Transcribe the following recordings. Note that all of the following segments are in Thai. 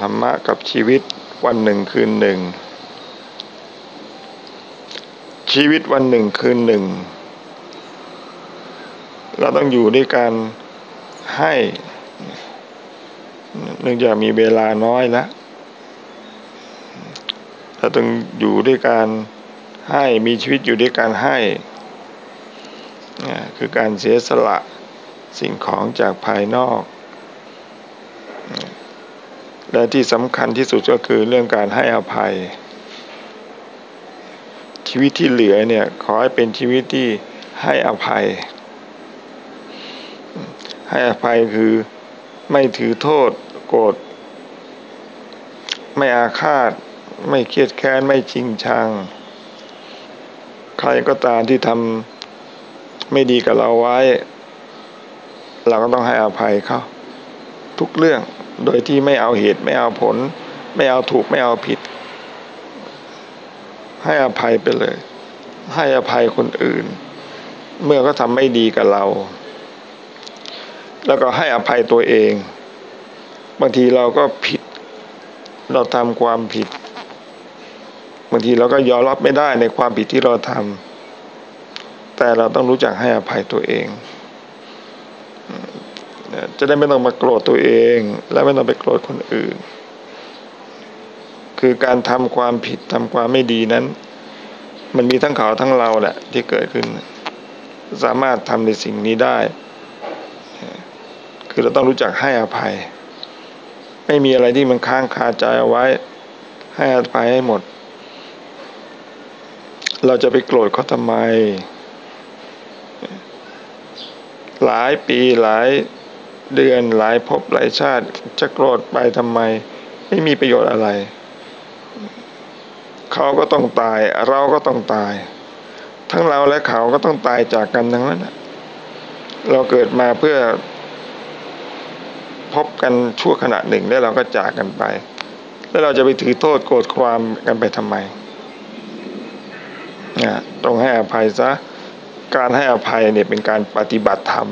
ธรรมะกับชีวิตวันหนึ่งคืนหนึ่ง ชีวิตวันหนึ่งคืนหนึ่ง เราต้องอยู่ด้วยการให้เนื่องจากมีเวลาน้อยแล้วเราต้องอยู่ด้วยการให้มีชีวิตอยู่ด้วยการให้ คือการเสียสละสิ่งของจากภายนอก และที่สำคัญที่สุดก็คือเรื่องการให้อภัย ชีวิตที่เหลือเนี่ยขอให้เป็นชีวิตที่ให้อภัย ให้อภัยคือไม่ถือโทษโกรธไม่อาฆาต ไม่เครียดแค้น ไม่จิงชัง ใครก็ตามที่ทำไม่ดีกับเราไว้ เราก็ต้องให้อภัยเขา ทุกเรื่อง โดยที่ไม่เอาเหตุไม่เอาผล ไม่เอาถูกไม่เอาผิด ให้อภัยไปเลย ให้อภัยคนอื่น เมื่อเขาทำไม่ดีกับเรา แล้วก็ให้อภัยตัวเอง บางทีเราก็ผิด เราทำความผิดบางทีเราก็ยอมรับไม่ได้ในความผิดที่เราทำแต่เราต้องรู้จักให้อภัยตัวเอง จะได้ไม่ต้องมาโกรธตัวเอง และไม่ต้องไปโกรธคนอื่น คือการทำความผิดทำความไม่ดีนั้น มันมีทั้งเขาทั้งเราแหละที่เกิดขึ้น สามารถทำในสิ่งนี้ได้ คือเราต้องรู้จักให้อภัย ไม่มีอะไรที่มันค้างคาใจเอาไว้ ให้อภัยให้หมด เราจะไปโกรธเขาทำไมหลายปีหลาย เดือนหลายภพหลายชาติจะโกรธไปทำไม ไม่มีประโยชน์อะไร เขาก็ต้องตาย เราก็ต้องตาย ทั้งเราและเขาก็ต้องตายจากกันทั้งนั้นเราเกิดมาเพื่อพบกันชั่วขณะหนึ่งแล้วเราก็จากกันไป แล้วเราจะไปถือโทษโกรธความกันไปทำไมนะต้องให้อภัยซะการให้อภัยเนี่ยเป็นการปฏิบัติธรรม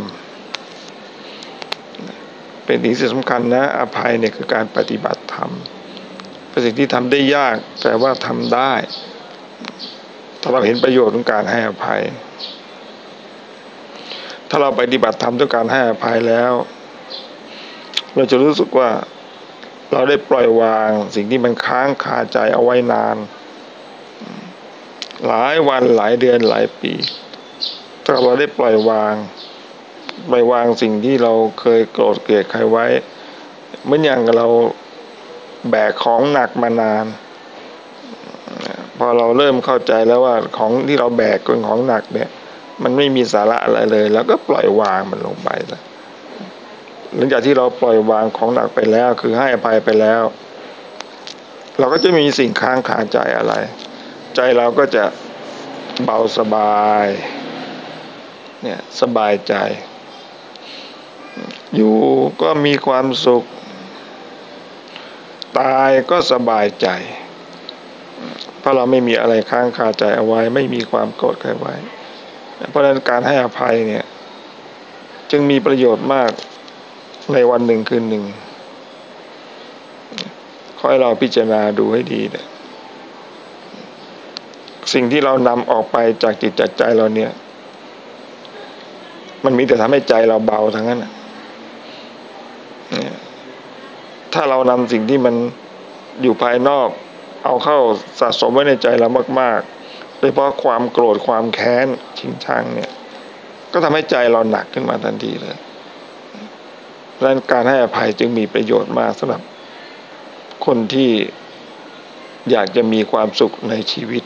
เป็นสิ่งที่สำคัญนะ อภัยเนี่ยคือการปฏิบัติธรรมเป็นสิ่งที่ทำได้ยากแต่ว่าทำได้ ถ้าเราเห็นประโยชน์ของการให้อภัย ถ้าเราปฏิบัติธรรมด้วยการให้อภัยแล้ว เราจะรู้สึกว่าเราได้ปล่อยวางสิ่งที่มันค้างคาใจเอาไว้นาน หลายวันหลายเดือนหลายปี ถ้าเราได้ปล่อยวาง ปล่วางสิ่งที่เราเคยโกรธเกลียดใครไว้เหมือนอย่างเราแบกของหนักมานาน พอเราเริ่มเข้าใจแล้วว่าของที่เราแบกเป็นของหนักเนี่ย มันไม่มีสาระอะไรเลย แล้วก็ปล่อยวางมันลงไปแล้วหลังจากที่เราปล่อยวางของหนักไปแล้ว คือให้อภัยไปแล้ว เราก็จะมีสิ่งค้างคาใจอะไร ใจเราก็จะเบาสบาย เนี่ยสบายใจ อยู่ก็มีความสุข ตายก็สบายใจ เพราะเราไม่มีอะไรค้างคาใจเอาไว้ ไม่มีความโกรธใครไว้ เพราะฉะนั้นการให้อภัยเนี่ย จึงมีประโยชน์มากในวันหนึ่งคืนหนึ่งขอให้เราพิจารณาดูให้ดีนะสิ่งที่เรานำออกไปจากจิตจากใจเราเนี่ย มันมีแต่ทำให้ใจเราเบาทั้งนั้น ถ้าเรานำสิ่งที่มันอยู่ภายนอก เอาเข้าสะสมไว้ในใจเรามาก ๆ โดยเฉพาะความโกรธความแค้นชิงชังเนี่ย ก็ทำให้ใจเราหนักขึ้นมาทันทีเลยดังนั้นการให้อภัยจึงมีประโยชน์มากสำหรับคนที่อยากจะมีความสุขในชีวิต